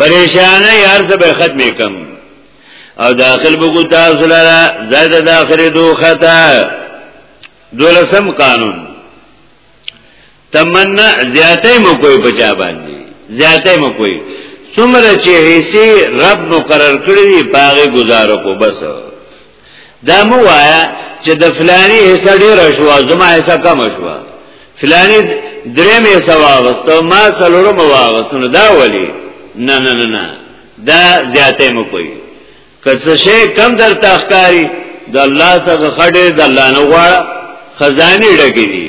پریشانه یار څه به ختمې کم او داخل بگو تاسو لرا زید داخل دو خطا دولسم قانون تمنا زیاته مو کوئی بچا باندې زیاته مو کوئی څومره چې هيسي رب مقرر کړی دی پاغه گزارو کو بس دا مو وایا چې د فلانی حصہ ډیر شو زما حصہ کم شو فلانی درې مې سوا واستو ما سلورو مو واستو دا ولی نه نه نه نه دا زیاته مو کوي کڅ شي کم در تخکاری د الله څخه خډه د الله نه غواړه خزاني ډګي دي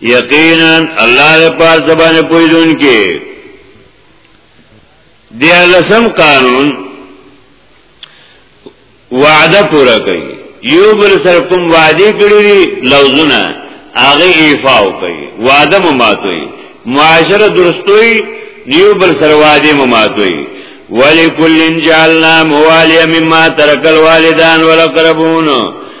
یقینا الله د پاس باندې پویدون کې دی لسم قانون وعده پورا کوي یو بل سره کوم وعده کړی دی لوزونه هغه ایفا کوي وعده مماتوي معاشره درستوي یو بل سره وعده مماتوي ولکل جعلنا موالیا مما ترک الوالدان والاقربون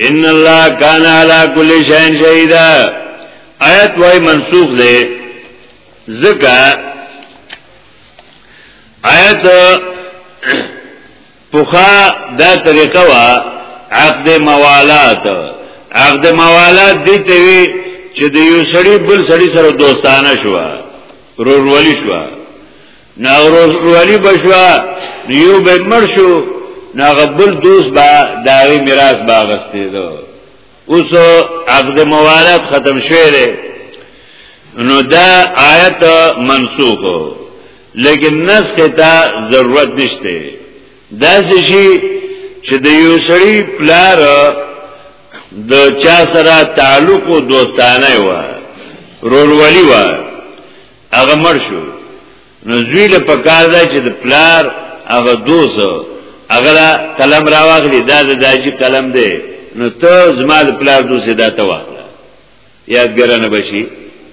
ان الله کان علی کل شیء شهیدا آیت وای منسوخ ده زکا آیت پوخا دا طریقه وا عقد موالات عقد موالات دي ته وی چې د یو سړی بل سړی سره دوستانه شو رورولي شو نو ورورولي بشوا یو به مرشو ناغه بل دوست با داغي میراث باغستې دو اوس عقد موالات ختم شوه دی نو دا آیت منسوخ لیکن نسخ ته ضرورت نشته دا شي چې د یو سړي پلار د چا سره تعلق او دوستانه و رولولي و هغه مړ شو نو زوی له پکار دی چې د پلار هغه دوست هغه قلم راوغلی دا د داجی قلم دی نو ته زما د پلار دوست دا ته واخله یادګرنه بشي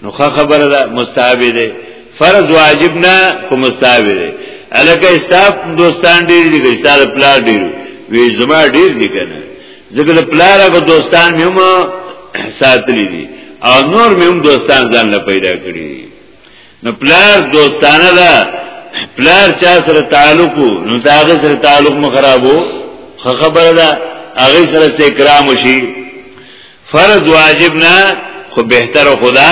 نو ښه خبره ده مستحب دی فرض واجب نه کو مستحب دی الکه استاف دوستان ډیر دي ګشتاله پلار ډیر وی زما ډیر دي کنه زګل پلار او دوستان مې هم ساتلي دي او نور مې هم دوستان ځان له پیدا کړی دي نو پلار دوستانه ده پلار چا سره تعلق نو دا هغه سره تعلق مو خرابو خبره ده هغه سره سه کرام شي فرض واجب نه خو بهتر خدا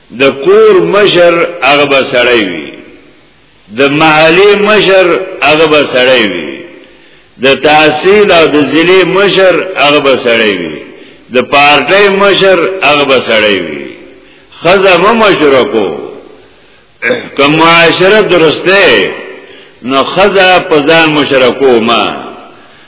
د کور مشر هغه به سړی وي د محلي مشر هغه به سړی وي د تحصیل او د ضلع مشر هغه به سړی وي د پارټۍ مشر هغه به سړی وي خزه مو مشره کو که معاشره درسته نو خزه په ځان مشره کو ما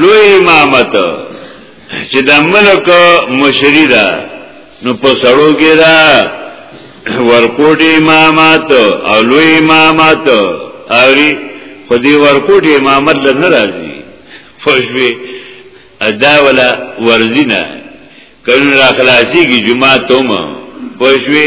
لوی امامت چې د ملک مشری ده نو په سړو کې ده ورکوټي امامت او لوی امامت اوري خو دې ورکوټي امامت له ناراضي فوجوي ادا ولا ورزینا کله را خلاصي کی جمعه تومه فوجوي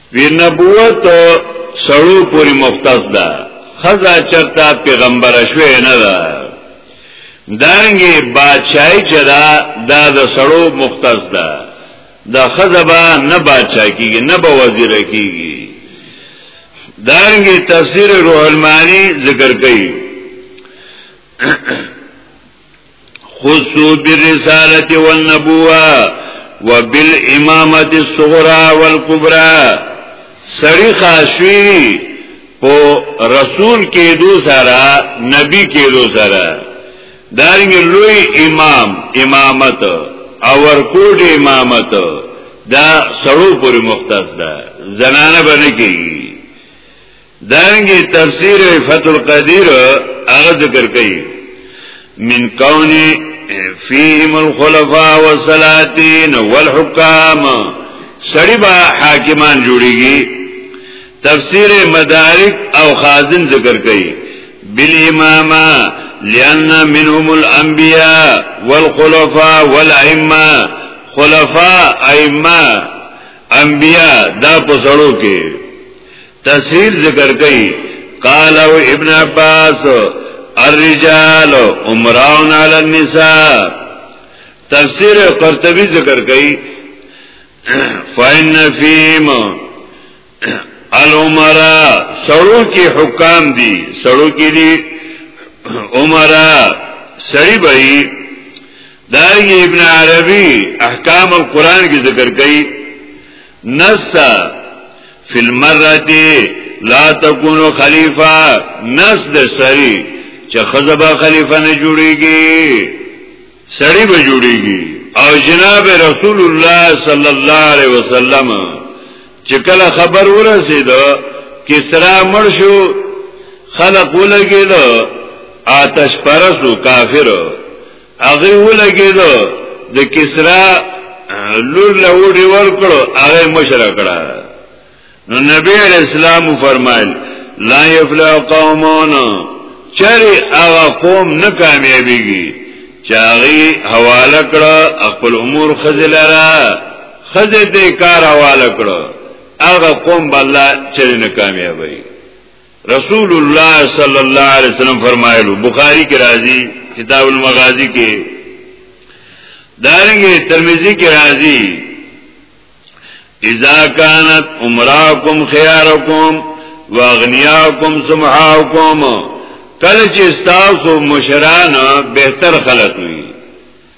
وی نبوت سړو پوری مختص ده خزا چرتا پیغمبر شوی نه ده دارنګي بادشاہي چرا دا د سړو مختص ده د خزبا نه بادشاہ کیږي نه به وزیر کیږي دارنګي تفسیر روح المانی ذکر کوي خصو بالرسالت والنبوة وبالامامت الصغرى والكبرى سړی خاصوی په رسول کې دو سره نبی کې دو سره دارنګ لوی امام امامت او ورکوټ امامت دا سړو پورې مختص ده زنانه باندې کېږي دانګي تفسیر فتح القدیر هغه ذکر کوي من کونی فیهم الخلفاء والسلاطین والحکام سړی با حاکمان جوړیږي تفسیر مدارک او خازن ذکر کوي بالامامه لأن منهم الانبیاء والخلفاء والائمه خلفاء ائمه انبیاء دا پسړو کې تفسیر ذکر کئی قالو ابن عباس الرجال امراون علی النساء تفسیر قرطبی ذکر کئی فَإِنَّ فِيهِمْ الْعُمَرَا سړو کې حکام دي سړو کې دي عمرا سړي بھئی دارنګ ابن عربي احکام القرآن کې ذکر کړي نستا فی المرتی لا تکونو خلیفہ نس د سری چې خزبا خلیفہ نه جوړیږي سړی به جوړیږي او جناب رسول الله صلی الله علیه وسلم چې کله خبر ورسید کسرا مړ شو خلق ولګید آتش پرسو کافر هغه ولګیدو د کسرا لور له وډي ورکړو هغه مشره کړه نو نبی علیہ السلام فرمایل لا یفلح قومون چری هغه قوم نه کامیابیږي چاغي حواله کړه خپل امور خزلرا خزه دې کار حواله کړه هغه قوم بل چری نه کامیابی رسول الله صلی الله علیه وسلم فرمایلو بخاری کې راځي کتاب المغازی کې دارنګه ترمذی کې راځي اذا كانت امراكم خياركم واغنياكم سمحاكم کله چې تاسو مشران بهتر خلق وي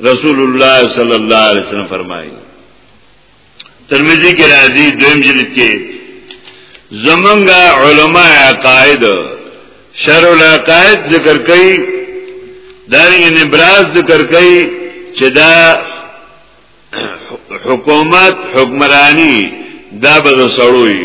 رسول الله صلی الله علیه وسلم فرمایي ترمذی کې راځي دویم جلد کې زمونږ علما عقاید شر العقاید ذکر کوي دارنګ نبراز ذکر کوي چې دا حکومت حکمرانی دا به سړوي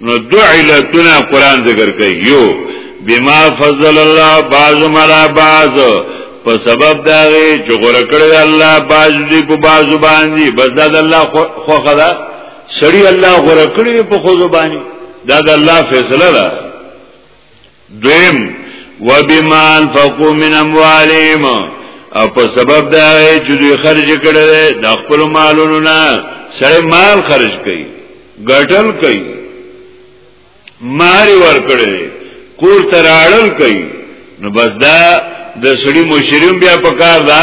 نو دو علتنا قرآن ذکر کئی یو بما فضل الله بعض ملا بعض په سبب داغه چې غره کړی الله باج دی په بازو باندې بس دا الله خو خدا سړی الله غره کړی په خو باندې دا د الله فیصله ده دویم وبما انفقوا من اموالهم او په سبب دا چې دوی خرج کړل د خپل مالونو نه سره مال خرج کړي ګټل کړي ماری ور کړل کور تراړل کړي نو بس دا د سړي مشریم بیا په کار ده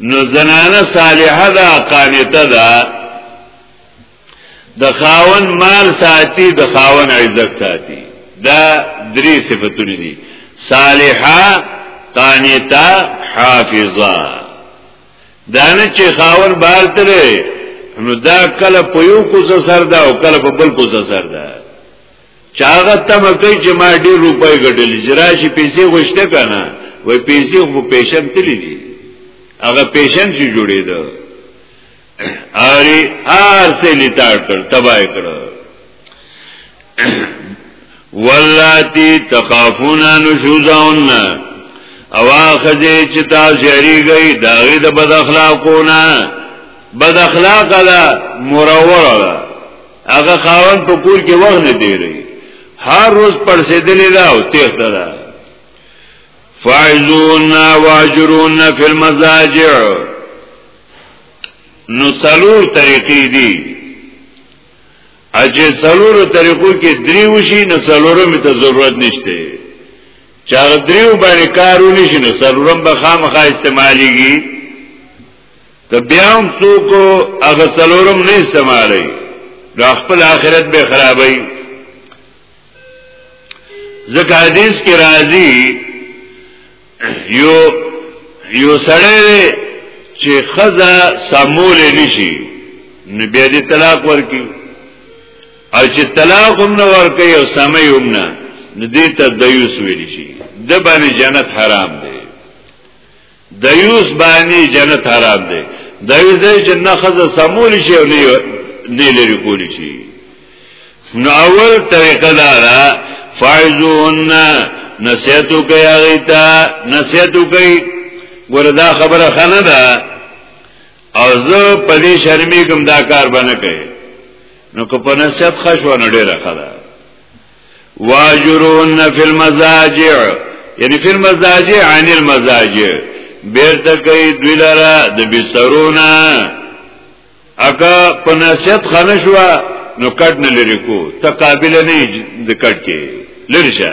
نو زنانه صالحه ده قانته ده د خاون مال ساتي د خاون عزت ساتي دا درې صفاتونه دي صالحه قانته حافظه دانه چې خاون بار ترې نو دا کله په یو کوڅه سر ده او کله په بل کوڅه سر ده چاغه تم کوي چې ما ډېر روپۍ ګټلې جراشي پیسې غوښته کنه وای پیسې خو پیشن تللی دي هغه پیشن چې جوړې ده اری هر څه لیتاړ کړ تباہ کړ ولاتی تخافون نشوزاون او اخذی چې تاسو یریږئ داغه د بد اخلاقونه بد اخلاق ده مرور ده هغه خاون په کور کې وغ نه دی ری هر روز پړسېدلې دا او تیخت ده فاعذون واجرون فی المزاجع نو څلور طریقې دي اجه څلور طریقو کې درې وشي نو څلورم ته ضرورت نشته چا دریو باندې کارونه شي نو څلورم به خامخا استعماليږي که بیا هم څوک هغه څلورم نه استعمالوي نو خپل آخرت به خرابوي ځکه حدیث کې راځي یو یو سړی چې خزا سمول نشي نو بیا دې طلاق ورکي او چې طلاق هم نه ورکي او سمې هم نه نو دې ته دیوس ویل شي د باندې جنت حرام دی دیوس باندې جنت حرام دی دیوس دی چې نه خزه سمول شي او نه لري کولی شي نو اول طریقه دا ده فایزون نصیحتو کوي هغه ته نصیحتو کوي وردا خبره خنه ده او زه په دې شرمې کوم دا کار باندې کوي نو که په نصیحت خښونه ډیره خلا واجرون فی المزاجع یعنی فی المزاجع عن المزاجع بیرته کوي دوی لره د بسترونه اګه په نصیحت خانه شو نو کټ نه لري کو تقابل نه د کټ کې لري شه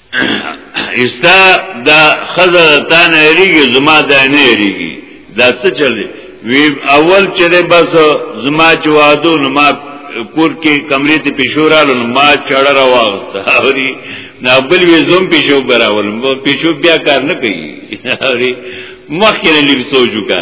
استا دا خزر تا نه ریږي زما دا نه ریږي دا څه چلی وی اول چره بس زما چوادو نو ما کور کې کمرې ته پښورالو نو ما چړه را واغسته اوري نا بل وی زوم پښو براول پښو بیا کار نه کوي اوري مخکې لږ سوچو کا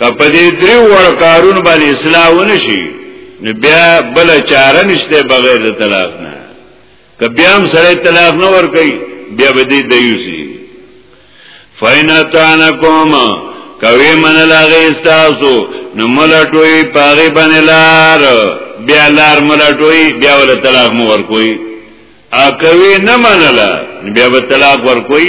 کپه دې درې وړ کارون باندې اصلاح ونشي نو بیا بل چاره نشته بغیر د طلاق نه که بیا هم سره طلاق نه ور کوي بیا به دې دیوسی فینا تانا کوم کوي من لاغه استاسو نو ملټوي پاغي باندې لار بیا لار ملټوي بیا ول طلاق مو ور کوي ا کوي نه منله بیا به طلاق ور کوي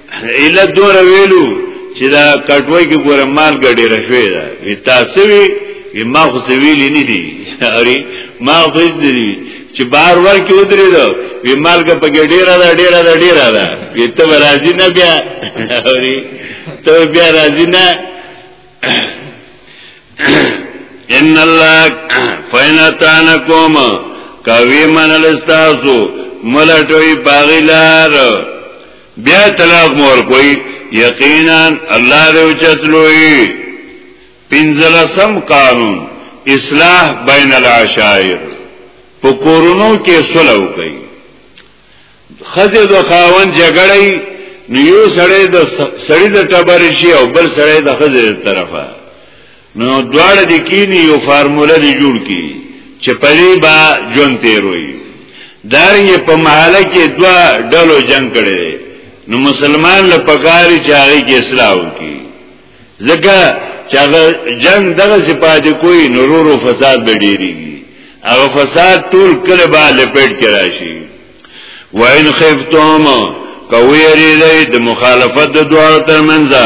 اله دور ویلو چې دا کټوي کې ګوره مال ګډي رشوي دا وی تاسو وی ما خو سویلی نه دي اری ما خو هیڅ نه دي چې بار ور کې ودرې دو وی مال کا پکې ډیره دا ډیره دا ډیره دا وی ته راځي نه بیا اری ته بیا راځي نه ان الله فینتانکم کوي منل استاسو ملټوي باغیلار بیا طلاق مور کوي یقینا الله دې اوچتلوي پنځلسم قانون اصلاح بین العشائر په کورونو کې صلح کوي خځه د خاون جګړې نیو سړی د سړی د ټبر شي او بل سړی د خځه طرفه نو دواړه د کینی یو فارموله دی جوړ کی چې پری با جون تیروي دارنګ په محله کې دوا ډلو جنگ کړي نو مسلمان له پکاري چې هغه کې اصلاح وکړي ځکه چې هغه جنگ دغه صفات کوئی نورو فساد به ډیریږي هغه فساد ټول کله به لپیټ کرا شي وان خفتم کوی ری د مخالفت د دوه تر منځه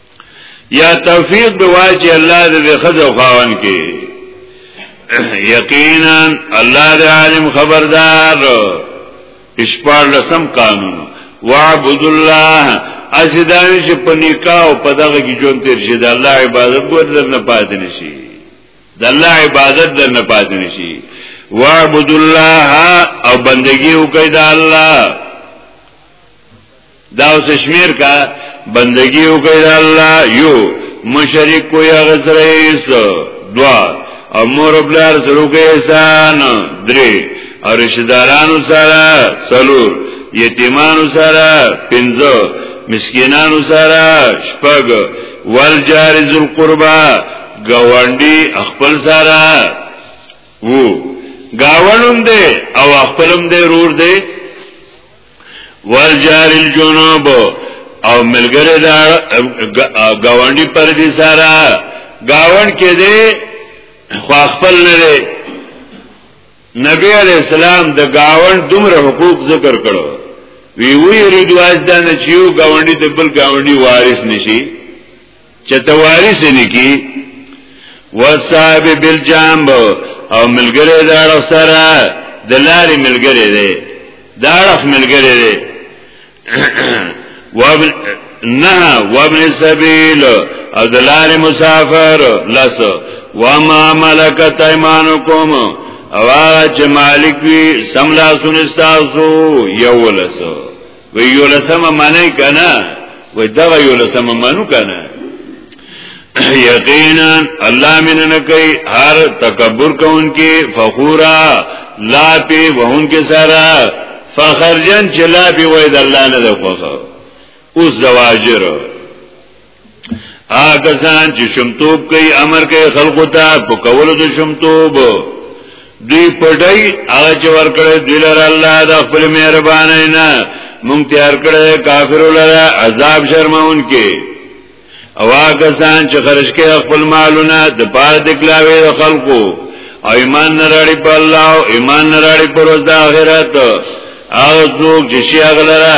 یا توفیق به واچي الله دې خزو خاون کې یقینا الله دې عالم خبردار اشپار لسم قانون وعبد الله اسدان چې په نکاح او په دغه کې جون تیر شي د الله عبادت کو درنه پاتې نشي د الله عبادت درنه پاتې نشي وعبد الله او بندگی وکړه د الله دا اوس شمیر کا بندگی وکړه د الله یو مشرک کو یا غسریس دوا او مور بلار سره کې احسان درې او رشدارانو سره سلور یتیمانو سره پنځه مسکینانو سره شپږ والجار ذل قربا گاونډي خپل سره وو گاونوم دې او خپلم دې رور دې والجار الجنوب او ملګری دا گاونډي پر دې سره گاوند کې دې خو خپل نه دی نبی علیہ السلام د گاوند دومره حقوق ذکر کړو وی وی ریدواز دا نه چیو گاونډي د بل گاونډي وارث نشي چې توارث نه کی وصاحب بالجنب او ملګری دا اړخ سره د لارې ملګری دی دا اړخ ملګری دی وابن نه وابن سبیل او د لارې مسافر لس وما ملکت ایمانکم او هغه چې مالک وي سملا سنستاسو یو لسو وی یو لسمه معنی کنه وی دغه یو لسمه معنی کنه یقینا الله من نه کوي هر تکبر کوونکې فخورا لا پی وهونکې سره فخرجن چې لا پی وای د الله نه د خوخه اوس زواجر هغه ځان چې شمتوب کوي امر کوي خلقو ته په کولو د شمتوب دوی پټي هغه چې ورکړي دوی لر الله د خپل مهرباني نه مونږ تیار کړي کافر لره عذاب شرمون کې او هغه ځان چې خرج کوي خپل مالونه د پاره د کلاوي خلقو او ایمان نراړي په الله او ایمان نراړي پر ورځ د آخرت هغه څوک چې شي هغه لره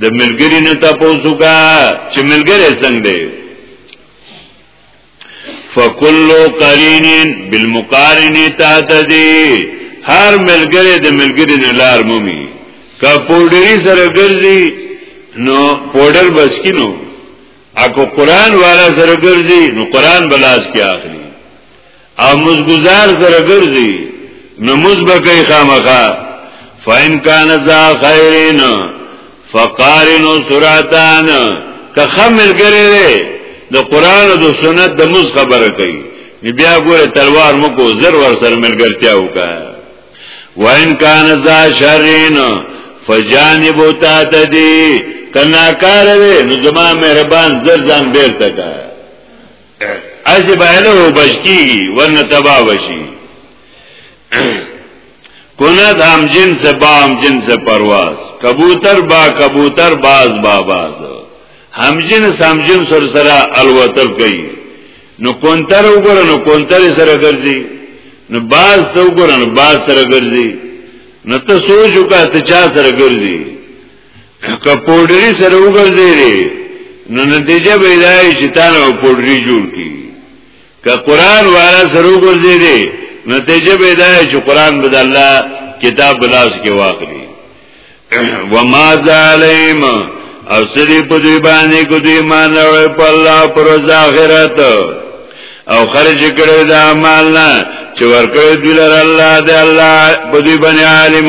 د ملګری نه تاسو کا چې ملګری څنګه دی فکل قرین بالمقارن تعتدی هر ملګری د ملګری نه لار مومي کا پوډری سره ګرځي نو پوډر بس کینو اکو قران والا سره ګرځي نو قران بلاس کې اخلي او مزګزار سره ګرځي نو مزبکه خامخا فاین کان ذا خیرین فقارن سراتان که خمل ګره د قران او د سنت د مز خبره کوي بیا ګوره تلوار مکو زر ور سره ملګرتیا وکا وان کان ذا شرین فجانب تا تدی کنا کار وی نو زما مهربان زر ځان بیرته کا اسی بایلو بشکی ون تبا وشی کند هم جنس با هم جنس پرواز کبوتر با کبوتر باز با باز هم جنس هم جنس سر سره الوتل کوي نو کونتر وګوره نو کونتر سره ګرځي نو باز ته وګوره نو باز سره ګرځي نو ته سوچ وکړه ته چا سره ګرځي که پوډری سره وګرځې دی نو نتیجه به دا وي چې تا نه پوډری جوړ کی که قران والا سره وګرځې دی نتیجه به دا وي چې قران بد الله کتاب بلاس کې واخلي وما ظالم او سری په دوی باندې کو دوی مان راوړ په الله پر ظاهرت او خرج کړو دا مال نه چې ورکړ دوی لر الله د الله په دوی باندې عالم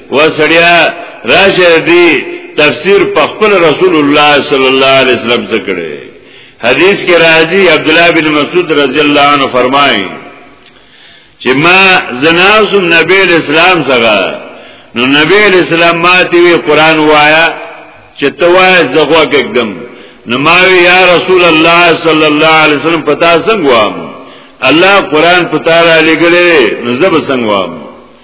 و سړیا راشه دی تفسیر په خپل رسول الله صلی الله علیه وسلم څخه کړي حدیث کې راځي عبد الله بن مسعود رضی الله عنه فرمایي چې ما زناسم نبی اسلام څخه نو نبی اسلام ماته وی قران وایا چې توای زغوا کېږم نو ما وی یا رسول الله صلی الله علیه وسلم پتا څنګه وام الله قران پتا را لګلې نو زب څنګه وام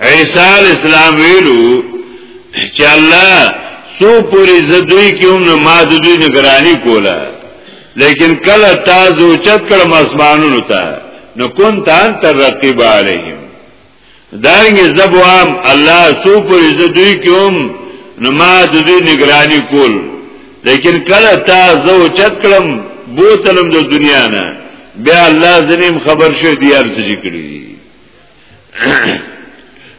عیسی علی السلام ویلو چې الله سو پوری زدوی کې هم ما د دوی نگرانی کوله لیکن کله تاسو چت کړم اسمانونو ته نو کون تان تر رقیب علیهم دارنګ زبوام الله سو پوری زدوی کې هم نو ما د دوی نگرانی کول لیکن کله تاسو چت کړم بوتلم د دنیا نه بیا الله زنیم خبر شو دی ارزجی کړی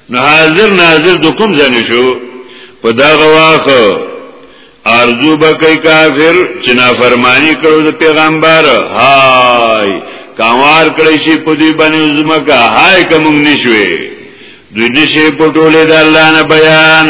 نو حاضر ناظر د کوم ځنه شو په دا غواخ ارزو بکای کافر چې نافرمانی کړو د پیغمبر هاي کامار کړی شي په دې باندې زمکا هاي کوم نشوي دوی نشي په ټوله د الله نه بیان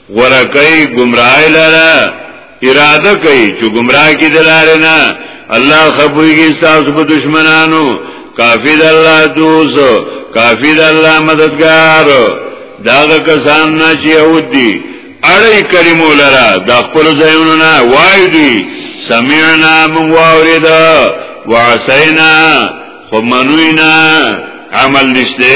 غره کوي گمراهی لره اراده کوي چې گمراه کی دلاره نه الله خبرږي تاسو په دشمنانو کافی د الله دوست کافی د الله مددگار داغه کسان نه چې یهود دي اړې کلمو لره د خپل ځایونو نه وای دي سمعنا من واورید وعسینا خو منوینا عمل نشته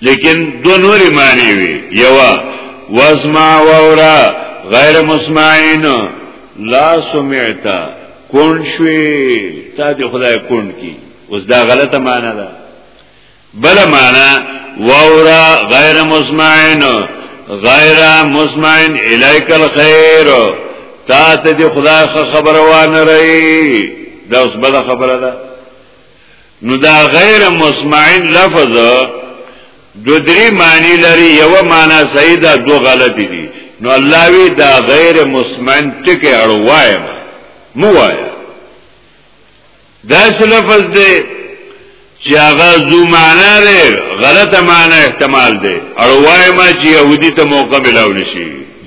لیکن دو نوری معنی وی یوا واسمع وورا غیر مسمعین لا سمعتا کون شوی تا دی خدای کون کی اوس دا غلطه معنی ده بل معنی وورا غیر مسمعین غیر مسمعین الیک الخير تا ته دی خدای خبر وانه رہی دا اوس بل خبره ده نو دا غیر مسمعین لفظ دو دری معنی لري یو معنی صحیح ده دو غلطی دي نو الله وی دا غیر مسمعین ټکی اړوایم مو وایا دا څه لفظ دی چې هغه زو معنا دی غلطه معنا احتمال دی اړوایم چې يهودي ته موقع ملاو نشي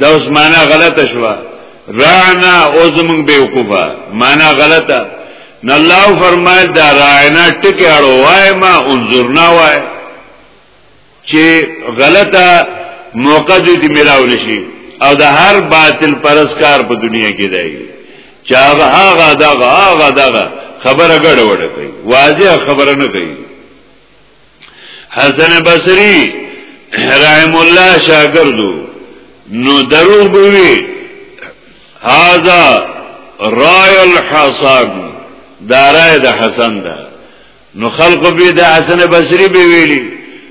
دا اوس معنا غلطه شو رانا او زمون بیوقوفه معنا غلطه نه الله فرمایل دا رانا ټکی اړو وای ما انظرنا وای چې غلطه موقع دې ملاو نشي او د هر باطل پرسکار په دنیا کې دی چا هغه دغه هغه دغه خبره ګډوډه کوي واضح خبره نه کوي حسن بصری رحم الله شاگردو نو دروغ بوي هاذا رای الحسن دا رای د حسن ده نو خلق به د حسن بصری به ویلي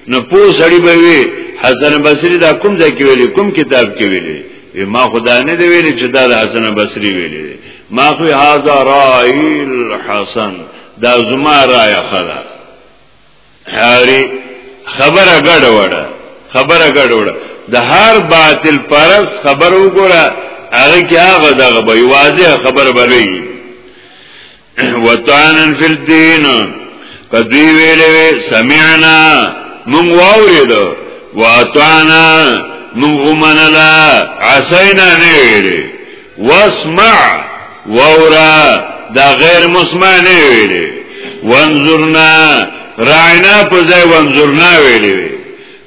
نو پو سړی به وی حسن بصری دا کوم ځای کې ویلي کوم کتاب کې ویلي ما خدا نه دی ویلي چې دا د حسن بصری ویلي ما خو هاذا رای الحسن دا زما رای خلا هاري خبره ګډه وړه خبره ګډه وړه د هر باطل پرس خبر وګوره هغه کې هغه دغه به واضح خبر بلوي وطانن فی الدین کدی ویلې سمعنا مونږ واورېدو واطعنا مونږ منلا عسینا نه ویلې واسمع وورا دا غیر مسمع نه ویلې وانظرنا راینا په ځای وانظرنا ویلې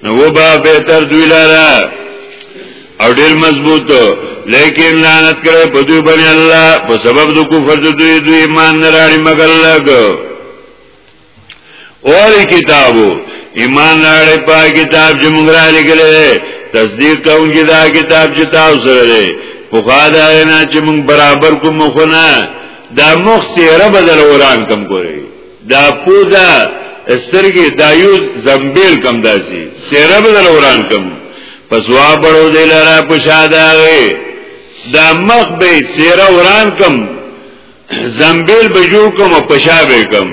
نو وبا به تر دوی لاره او ډیر مضبوط لیکن لعنت کړه په دوی باندې الله په سبب د کفر د دوی دوی ایمان نه راړي مګر لګو اولی کتابو ایمان راړی پا کتاب چې مونږ را لګلې تصدیق کوونکی دا کتاب چې تاسو سره دی په خوا دا نه چې مونږ برابر کو مخونه دا مخ سیره بدل وران کم کوي دا پوزا سترګې دا یو زمبیل کم داسي سیره بدل وران کم پس وا بڑو دی لرا پشاده دا مخ به سیره وران کم زنبیل به جوړ کوم او پشا به کوم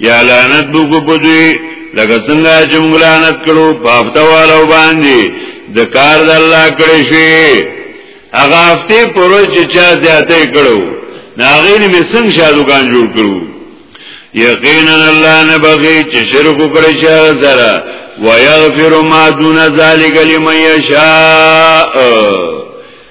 یا لعنت بو کو پدوی لکه څنګه چې موږ لعنت کړو په هفته والو باندې د کار د الله کړی شي هغه هفته پرو چې چا زیاتې کړو ناغین می څنګه شادوګان جوړ کړو یقینا الله نه بغي چې شرک وکړي شر سره ويغفر ما دون ذلك لمن يشاء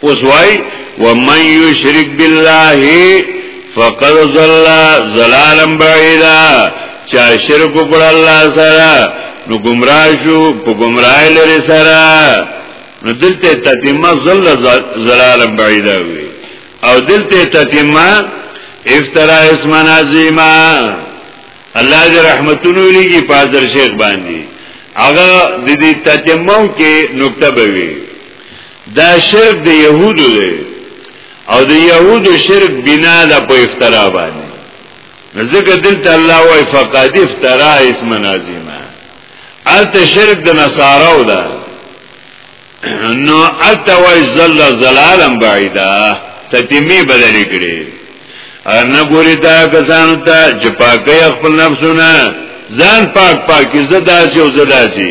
اوس وای و من یشرک بالله فقد ضل ضلالا بعیدا چا شرک کړ الله سره نو گمراه شو په گمراه لري سره نو دلته تتمه ضل ضلالا بعیدا وی او دلته تتمه افترا اسم عظیما الله دې رحمتونو لګي پادر شیخ باندې هغه د دې تتمه کې نقطه بوي دا شرک د يهودو دی او د يهودو شرک بنا ده په افترا باندې ځکه دلته الله وايي فقد افترا اسم عظیما الته شرک د نصاراو ده نو الته وايي زل زلالم بعیدا تتیمی بدل کړي ارنه ګوري دا کسانو ته چې پاکه خپل نفسونه ځان پاک پاکي زدا چې زدا چې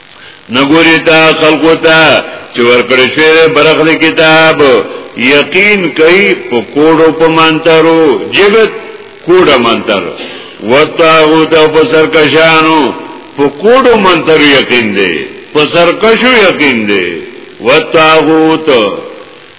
نګوري تا خلقو ته چې ورکړې شوی برخه کتاب یقین کوي په کوډو په مانترو جبت کوډه مانتر وتاو ته په سرکشانو په کوډو مانتر یقین دی په سرکشو یقین دی وتاو ته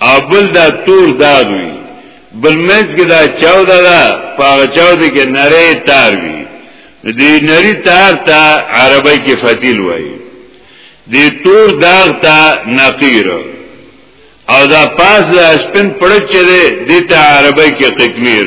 اول دا تور داغ وی بل منځ کې دا چاو دا دا پاغه چاو دی کې نری تار وی دی نری تار تا عربی کې فتیل وای دی تور داغ تا نقیر او دا پاس دا سپن پړک چې دی دی تا عربی کې قطمیر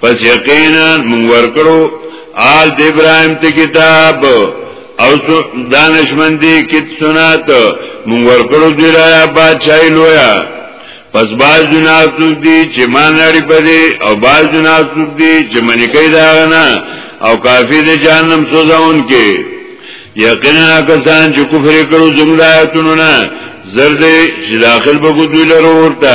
پس یقینا مونږ ورکړو آل د ابراهیم ته کتاب او دانشمند دي کت سنات مونږ ورکړو دی را بادشاہي لویا پس باز جناب څوک دي چې مان لري پدې او باز جناب څوک دي چې منی کوي دا نه او کافی د جهنم سوزاون کې یقینا کسان چې کفر کړو زموږ آیاتونو نه زرد چې داخل به ګدوی لرو ورته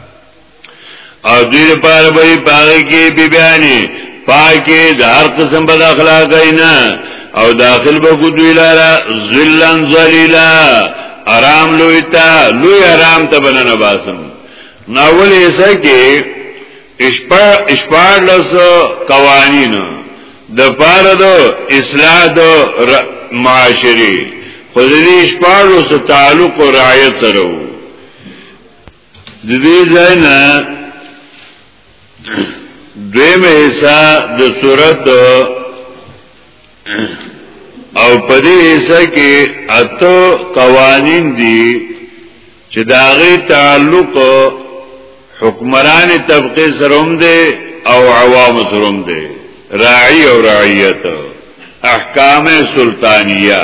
او دوی لپاره به پاره کې بی بیانې پاکې د هر قسم بد اخلاق نه او داخل به کو دوی لاره ذلن ذلیلا آرام لوی تا لوی آرام ته بننه باسم ناول یې سکه اشپا اشپا لس قوانین د پاره دو اصلاح دو معاشري خو دې اشپا لس تعلق او رعایت سره د دې ځای نه دویمه حصہ د صورت او په دې حصہ کې اته قوانین دي چې داغه تعلق حکمران طبقه سره هم دي او عوام سره هم دي راعي او رعیت احکام سلطانیه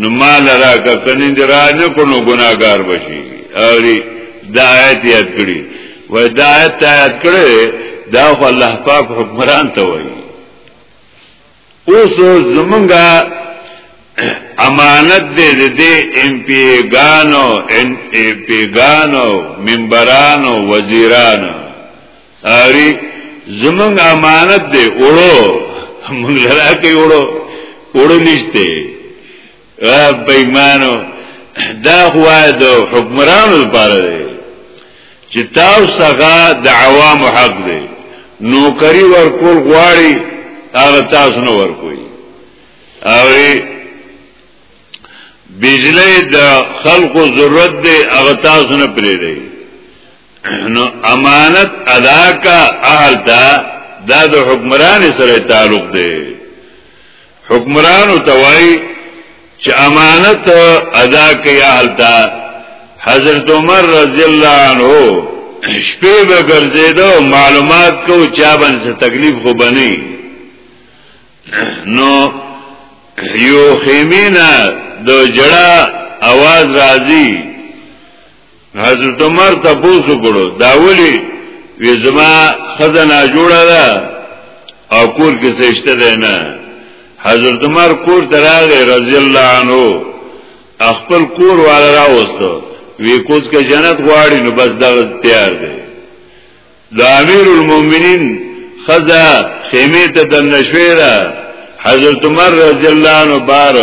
نو مال راکا کنی دی را نکو نو گناگار بشی اولی دا آیت یاد کری و دا آیت تا یاد کری دا خو اللہ پاک حکمران تا وی اوسو زمنگا امانت دے دے دے ایم پی گانو ایم پی گانو ممبرانو وزیرانو اری زمنګ امانت دی اوړو موږ لرا کې اوړو اوړو نشته بېمانو دا هو د حکمرانو لپاره دی چې تاسو څنګه د عوام حق دی نوکری ورکول غواړي هغه تاسو نه ورکوي او بجلی د خلقو ضرورت دی هغه تاسو نه پرې دی نو امانت ادا کا اهل تا دا د حکمران سره تعلق دی حکمران توای چې امانت ادا کوي اهل تا حضرت عمر رضی الله عنه شپې به ګرځیدو معلومات کو چا باندې تکلیف خو بني نو یو خیمینا د جړه आवाज راځي حضرت عمر ته بوسو کړو دا ولی وی زما خزنه جوړه ده او کور کې سشته ده نه حضرت عمر کور تراغه رضی الله عنه خپل کور والا راوستو وی کوز که جنت غواړي نو بس دا تیار دی د امیر المؤمنین خزا خیمه ته د نشویرا حضرت عمر رضی الله عنه بار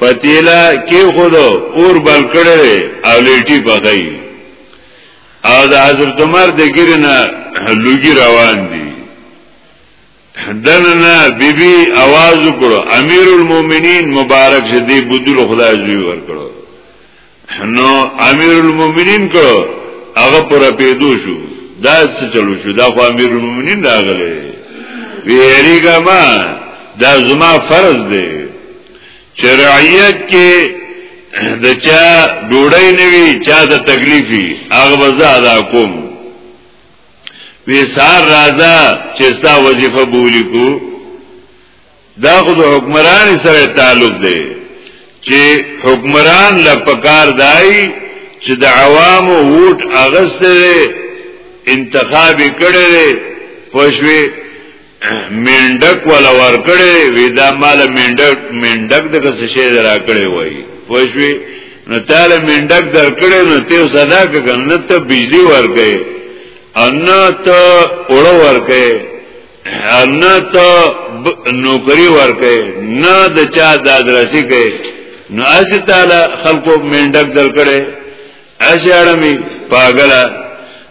پتیلا کې خود اور بل کړي او لیټي پخای او د حضرت عمر د ګرنه لوګي روان دي دننا بی بی आवाज وکړو امیر المؤمنین مبارک شه دی بدل خدای زوی ور کړو نو امیر المؤمنین کړو هغه پر پیدو شو دا څه چلو شو دا خو امیر المؤمنین راغله ویریګه ما دا زما فرض دی چې رعیت کې د چا ډوړی نوي چا د تکلیفي هغه وزا ادا کوم وی سار راځه چې ستا وظیفه بولی کو دا خو د حکمران سره تعلق دی چې حکمران لپکار دای چې د عوامو ووټ اغسته انتخاب کړي پښوی منډک ولا ورکړې وی دا مال منډک منډک د څه شي درا کړې وای پوښوي نو تعالی منډک درکړې نو ته صدا کنه ته بجلی ورکې ان ته اور ورکې ان ته نوکری ورکې نه د چا د درسي کې نو اس تعالی خلقو منډک درکړې اشعرمی پاگلا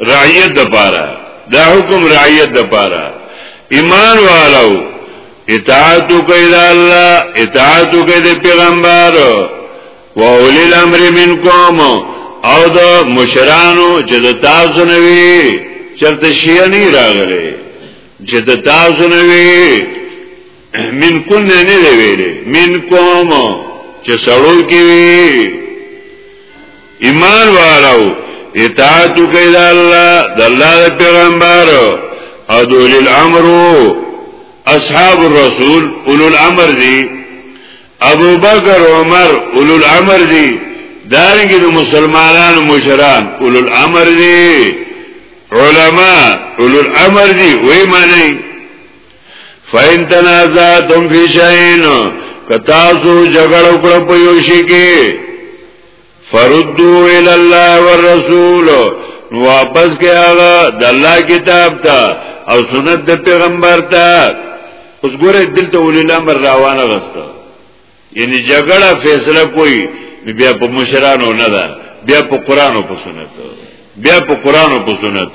رعیت د پاره دا حکم رعیت د پاره ایمان والو اطاعت کوي د الله اطاعت کوي د پیغمبر او اولی الامر منکم او د مشرانو چې د تاسو نه وي چرته شي نه راغلي چې د تاسو نه وي من کن نه دی ویلي من کوم چې سړو کې وي ایمان والو اطاعت کوي د الله د الله د پیغمبر او د اول الامر اصحاب الرسول اول الامر دي ابو بکر عمر اول الامر دي دارنګه د مسلمانانو مشران اول الامر دي علما اول الامر دي وای معنی فاین تنازعتم فی شیئن کتاسو جګړه وکړه په یو شي کې فردو الى الله والرسول واپس کې هغه د الله کتاب ته او سنت د پیغمبر ته اوس ګوره دلته ولې لامر روانه غسته یعنی جګړه فیصله کوي بیا په مشرانو نه ده بیا په قران او په سنت بیا په قران او په سنت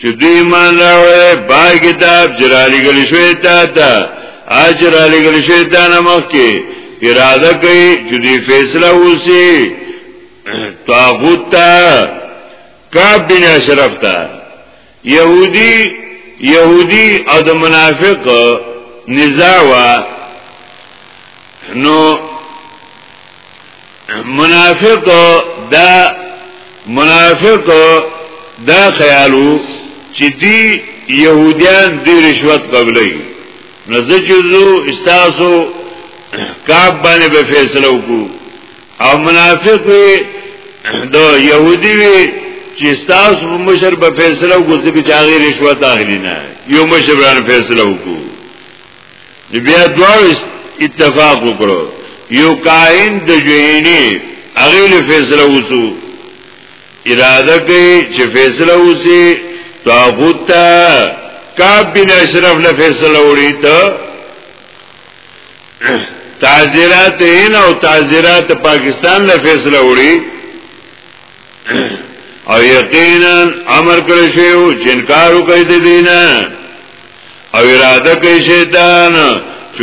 چې دوی ایمان راوړل په کتاب چې را لګل شوی تا ته اج را لګل شوی تا نه مخکې اراده کوي چې دې فیصله وسی طاغوت تا کعب بن اشرف تا يهودي يهودي او د منافق نزاع وا نو منافق دا منافق دا خیالو چې دی يهوديان دی رشوت قبلې نو زه چې زو استاسو کاب باندې به فیصله وکړو او منافق وي دا يهودي وي چې استاسو مشر به فیصله وکړي چې هغه رشوت اخلي نه یو مشر باندې فیصله وکړو نو بیا دواړو اتفاق وکړو یو کاهن د جوینی هغه له فیصله وسو اراده کوي چې فیصله وسی طاغوت ته کعب بن اشرف له فیصله وړي ته تعذیرات هند او تعذیرات پاکستان له فیصله وړي او یقینا امر کړی شو چې انکار وکړي د دینه او اراده کوي شیطان چې